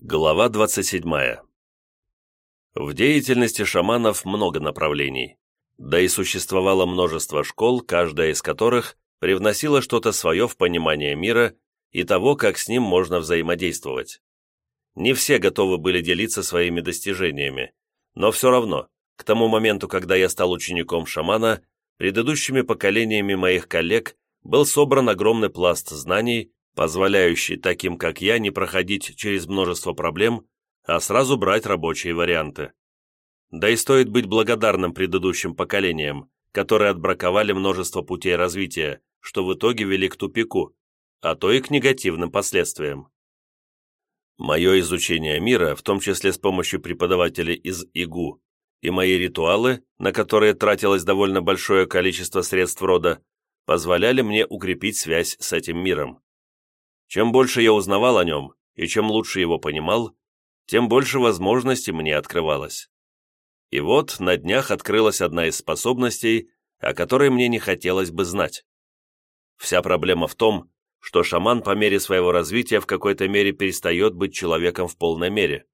Глава 27. В деятельности шаманов много направлений, да и существовало множество школ, каждая из которых привносила что-то свое в понимание мира и того, как с ним можно взаимодействовать. Не все готовы были делиться своими достижениями, но все равно, к тому моменту, когда я стал учеником шамана, предыдущими поколениями моих коллег был собран огромный пласт знаний, позволяющий таким, как я, не проходить через множество проблем, а сразу брать рабочие варианты. Да и стоит быть благодарным предыдущим поколениям, которые отбраковали множество путей развития, что в итоге вели к тупику, а то и к негативным последствиям. Мое изучение мира, в том числе с помощью преподавателей из ИГУ, и мои ритуалы, на которые тратилось довольно большое количество средств рода, позволяли мне укрепить связь с этим миром. Чем больше я узнавал о нем и чем лучше его понимал, тем больше возможностей мне открывалось. И вот на днях открылась одна из способностей, о которой мне не хотелось бы знать. Вся проблема в том, что шаман по мере своего развития в какой-то мере перестает быть человеком в полной мере.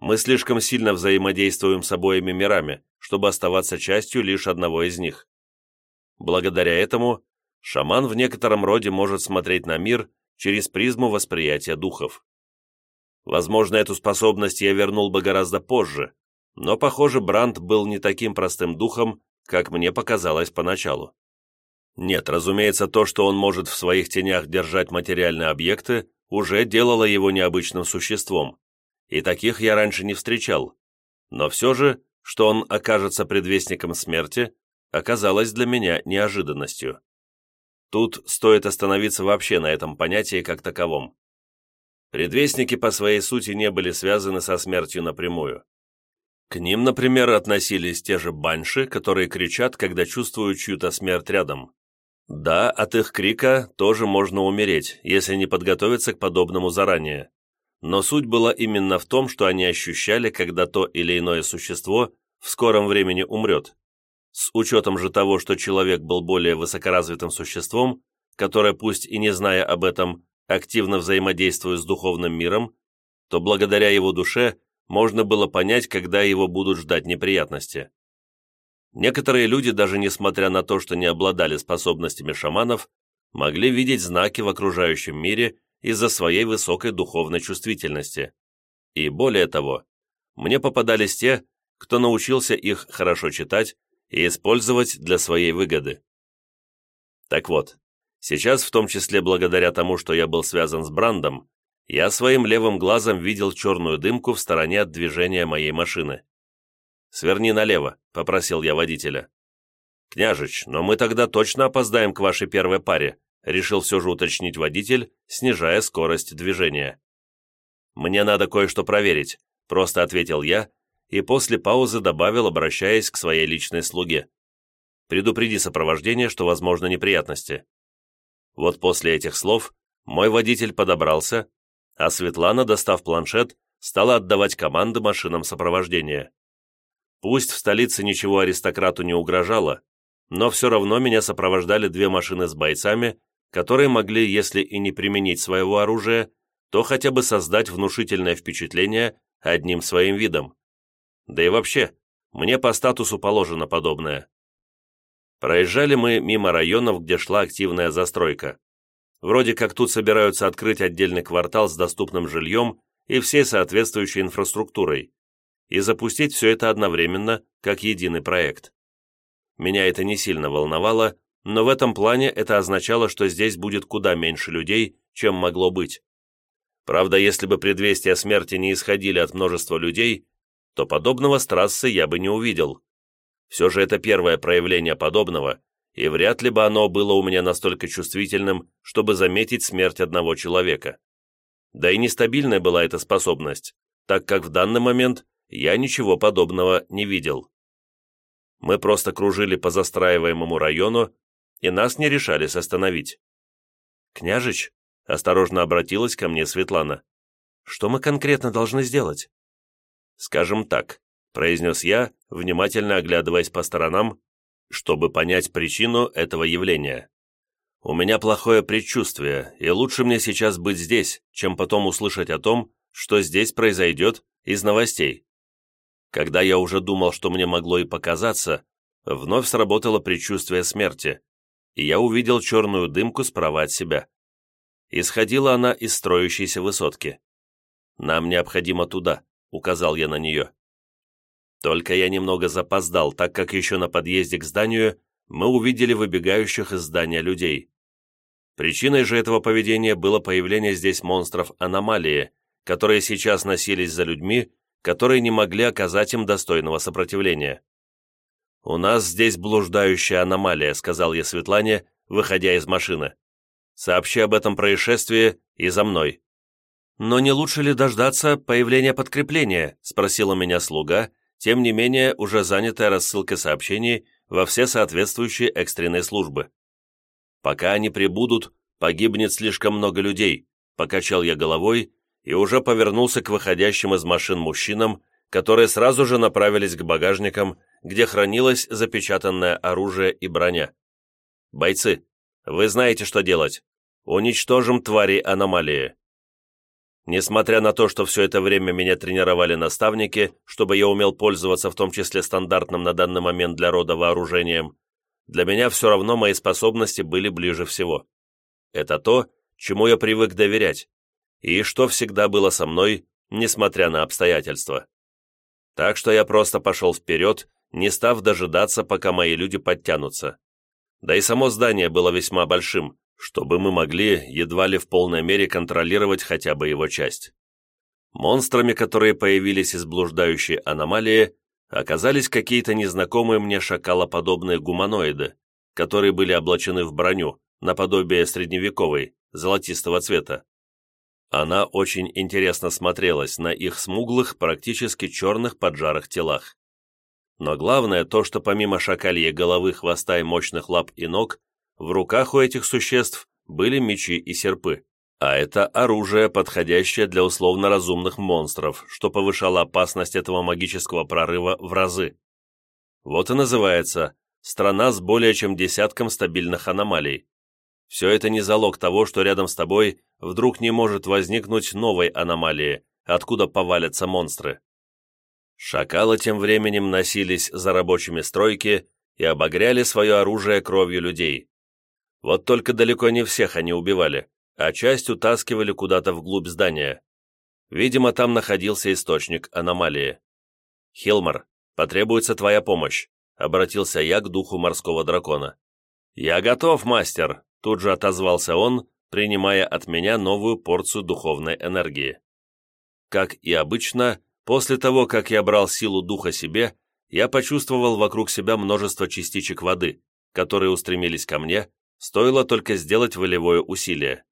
Мы слишком сильно взаимодействуем с обоими мирами, чтобы оставаться частью лишь одного из них. Благодаря этому шаман в некотором роде может смотреть на мир через призму восприятия духов. Возможно, эту способность я вернул бы гораздо позже, но, похоже, Бранд был не таким простым духом, как мне показалось поначалу. Нет, разумеется, то, что он может в своих тенях держать материальные объекты, уже делало его необычным существом, и таких я раньше не встречал. Но все же, что он окажется предвестником смерти, оказалось для меня неожиданностью. Тут стоит остановиться вообще на этом понятии как таковом. Предвестники по своей сути не были связаны со смертью напрямую. К ним, например, относились те же банши, которые кричат, когда чувствуют чью-то смерть рядом. Да, от их крика тоже можно умереть, если не подготовиться к подобному заранее. Но суть была именно в том, что они ощущали, когда то или иное существо в скором времени умрет. С учетом же того, что человек был более высокоразвитым существом, которое, пусть и не зная об этом, активно взаимодействует с духовным миром, то благодаря его душе можно было понять, когда его будут ждать неприятности. Некоторые люди, даже несмотря на то, что не обладали способностями шаманов, могли видеть знаки в окружающем мире из-за своей высокой духовной чувствительности. И более того, мне попадались те, кто научился их хорошо читать и использовать для своей выгоды. Так вот, сейчас, в том числе благодаря тому, что я был связан с Брандом, я своим левым глазом видел черную дымку в стороне от движения моей машины. «Сверни налево», — попросил я водителя. «Княжич, но мы тогда точно опоздаем к вашей первой паре», — решил все же уточнить водитель, снижая скорость движения. «Мне надо кое-что проверить», — просто ответил я, и после паузы добавил, обращаясь к своей личной слуге. «Предупреди сопровождение, что возможны неприятности». Вот после этих слов мой водитель подобрался, а Светлана, достав планшет, стала отдавать команды машинам сопровождения. Пусть в столице ничего аристократу не угрожало, но все равно меня сопровождали две машины с бойцами, которые могли, если и не применить своего оружия, то хотя бы создать внушительное впечатление одним своим видом. Да и вообще, мне по статусу положено подобное. Проезжали мы мимо районов, где шла активная застройка. Вроде как тут собираются открыть отдельный квартал с доступным жильем и всей соответствующей инфраструктурой, и запустить все это одновременно, как единый проект. Меня это не сильно волновало, но в этом плане это означало, что здесь будет куда меньше людей, чем могло быть. Правда, если бы предвестия смерти не исходили от множества людей, то подобного с трассы я бы не увидел. Все же это первое проявление подобного, и вряд ли бы оно было у меня настолько чувствительным, чтобы заметить смерть одного человека. Да и нестабильная была эта способность, так как в данный момент я ничего подобного не видел. Мы просто кружили по застраиваемому району, и нас не решались остановить. «Княжич?» — осторожно обратилась ко мне Светлана. «Что мы конкретно должны сделать?» «Скажем так», — произнес я, внимательно оглядываясь по сторонам, чтобы понять причину этого явления. «У меня плохое предчувствие, и лучше мне сейчас быть здесь, чем потом услышать о том, что здесь произойдет из новостей. Когда я уже думал, что мне могло и показаться, вновь сработало предчувствие смерти, и я увидел черную дымку справа от себя. Исходила она из строящейся высотки. «Нам необходимо туда», — указал я на нее. Только я немного запоздал, так как еще на подъезде к зданию мы увидели выбегающих из здания людей. Причиной же этого поведения было появление здесь монстров аномалии, которые сейчас носились за людьми, которые не могли оказать им достойного сопротивления. «У нас здесь блуждающая аномалия», — сказал я Светлане, выходя из машины. «Сообщи об этом происшествии и за мной». «Но не лучше ли дождаться появления подкрепления?» — спросила меня слуга, тем не менее уже занятая рассылкой сообщений во все соответствующие экстренные службы. «Пока они прибудут, погибнет слишком много людей», — покачал я головой и уже повернулся к выходящим из машин мужчинам, которые сразу же направились к багажникам, где хранилось запечатанное оружие и броня. «Бойцы, вы знаете, что делать. Уничтожим твари аномалии». Несмотря на то, что все это время меня тренировали наставники, чтобы я умел пользоваться в том числе стандартным на данный момент для рода вооружением, для меня все равно мои способности были ближе всего. Это то, чему я привык доверять, и что всегда было со мной, несмотря на обстоятельства. Так что я просто пошел вперед, не став дожидаться, пока мои люди подтянутся. Да и само здание было весьма большим, чтобы мы могли едва ли в полной мере контролировать хотя бы его часть. Монстрами, которые появились из блуждающей аномалии, оказались какие-то незнакомые мне шакалоподобные гуманоиды, которые были облачены в броню, наподобие средневековой, золотистого цвета. Она очень интересно смотрелась на их смуглых, практически черных поджарых телах. Но главное то, что помимо шакальей головы, хвоста и мощных лап и ног, в руках у этих существ были мечи и серпы. А это оружие, подходящее для условно разумных монстров, что повышало опасность этого магического прорыва в разы. Вот и называется «Страна с более чем десятком стабильных аномалий». Все это не залог того, что рядом с тобой вдруг не может возникнуть новой аномалии, откуда повалятся монстры. Шакалы тем временем носились за рабочими стройки и обогряли свое оружие кровью людей. Вот только далеко не всех они убивали, а часть утаскивали куда-то вглубь здания. Видимо, там находился источник аномалии. «Хилмар, потребуется твоя помощь», — обратился я к духу морского дракона. «Я готов, мастер», — тут же отозвался он, принимая от меня новую порцию духовной энергии. Как и обычно, после того, как я брал силу духа себе, я почувствовал вокруг себя множество частичек воды, которые устремились ко мне, Стоило только сделать волевое усилие.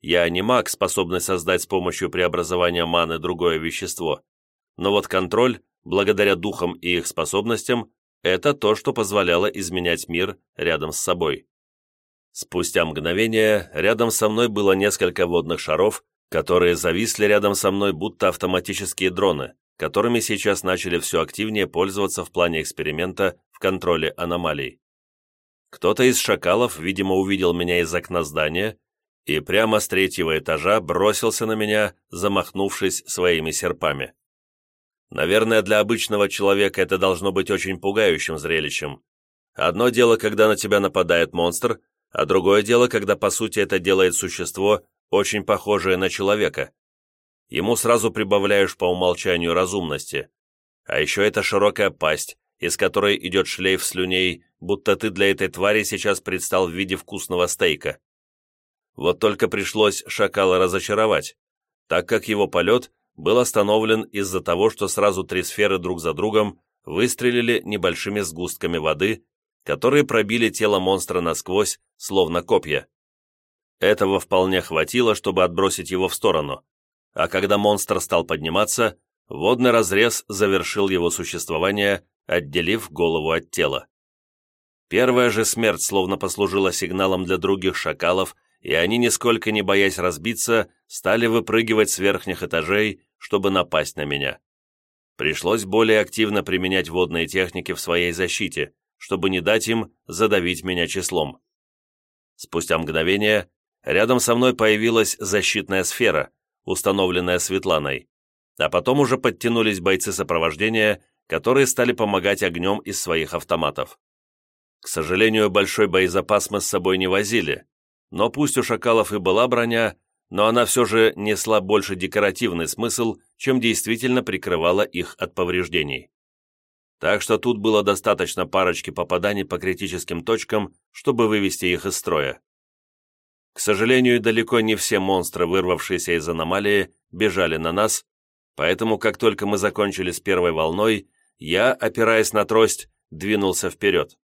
Я не маг, способный создать с помощью преобразования маны другое вещество, но вот контроль, благодаря духам и их способностям, это то, что позволяло изменять мир рядом с собой. Спустя мгновение рядом со мной было несколько водных шаров, которые зависли рядом со мной будто автоматические дроны, которыми сейчас начали все активнее пользоваться в плане эксперимента в контроле аномалий. Кто-то из шакалов, видимо, увидел меня из окна здания и прямо с третьего этажа бросился на меня, замахнувшись своими серпами. Наверное, для обычного человека это должно быть очень пугающим зрелищем. Одно дело, когда на тебя нападает монстр, а другое дело, когда по сути это делает существо, очень похожее на человека. Ему сразу прибавляешь по умолчанию разумности. А еще это широкая пасть, из которой идет шлейф слюней, будто ты для этой твари сейчас предстал в виде вкусного стейка. Вот только пришлось шакала разочаровать, так как его полет был остановлен из-за того, что сразу три сферы друг за другом выстрелили небольшими сгустками воды, которые пробили тело монстра насквозь, словно копья. Этого вполне хватило, чтобы отбросить его в сторону, а когда монстр стал подниматься, водный разрез завершил его существование отделив голову от тела. Первая же смерть словно послужила сигналом для других шакалов, и они, нисколько не боясь разбиться, стали выпрыгивать с верхних этажей, чтобы напасть на меня. Пришлось более активно применять водные техники в своей защите, чтобы не дать им задавить меня числом. Спустя мгновение рядом со мной появилась защитная сфера, установленная Светланой, а потом уже подтянулись бойцы сопровождения, которые стали помогать огнем из своих автоматов. К сожалению, большой боезапас мы с собой не возили, но пусть у шакалов и была броня, но она все же несла больше декоративный смысл, чем действительно прикрывала их от повреждений. Так что тут было достаточно парочки попаданий по критическим точкам, чтобы вывести их из строя. К сожалению, далеко не все монстры, вырвавшиеся из аномалии, бежали на нас, поэтому как только мы закончили с первой волной, я, опираясь на трость, двинулся вперед.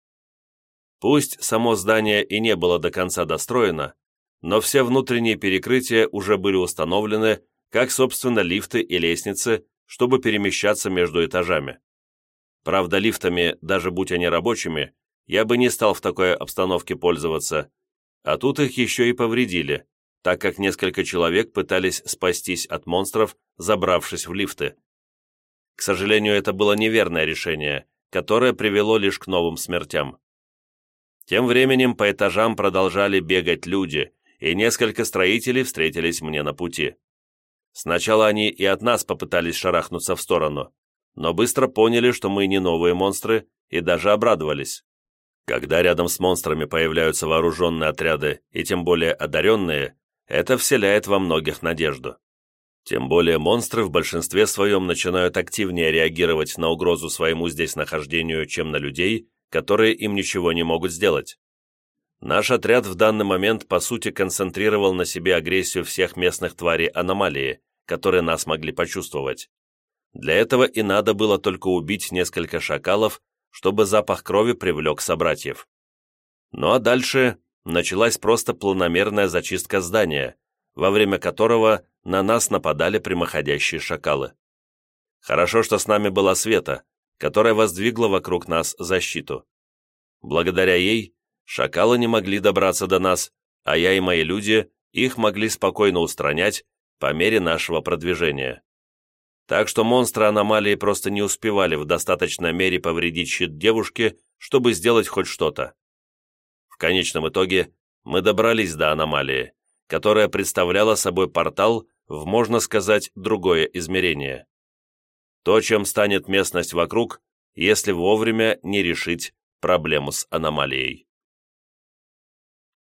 Пусть само здание и не было до конца достроено, но все внутренние перекрытия уже были установлены, как, собственно, лифты и лестницы, чтобы перемещаться между этажами. Правда, лифтами, даже будь они рабочими, я бы не стал в такой обстановке пользоваться, а тут их еще и повредили, так как несколько человек пытались спастись от монстров, забравшись в лифты. К сожалению, это было неверное решение, которое привело лишь к новым смертям. Тем временем по этажам продолжали бегать люди, и несколько строителей встретились мне на пути. Сначала они и от нас попытались шарахнуться в сторону, но быстро поняли, что мы не новые монстры, и даже обрадовались. Когда рядом с монстрами появляются вооруженные отряды, и тем более одаренные, это вселяет во многих надежду. Тем более монстры в большинстве своем начинают активнее реагировать на угрозу своему здесь нахождению, чем на людей, которые им ничего не могут сделать. Наш отряд в данный момент, по сути, концентрировал на себе агрессию всех местных тварей аномалии, которые нас могли почувствовать. Для этого и надо было только убить несколько шакалов чтобы запах крови привлек собратьев. Ну а дальше началась просто планомерная зачистка здания, во время которого на нас нападали прямоходящие шакалы. Хорошо, что с нами была Света, которая воздвигла вокруг нас защиту. Благодаря ей шакалы не могли добраться до нас, а я и мои люди их могли спокойно устранять по мере нашего продвижения так что монстры аномалии просто не успевали в достаточной мере повредить щит девушки, чтобы сделать хоть что-то. В конечном итоге мы добрались до аномалии, которая представляла собой портал в, можно сказать, другое измерение. То, чем станет местность вокруг, если вовремя не решить проблему с аномалией.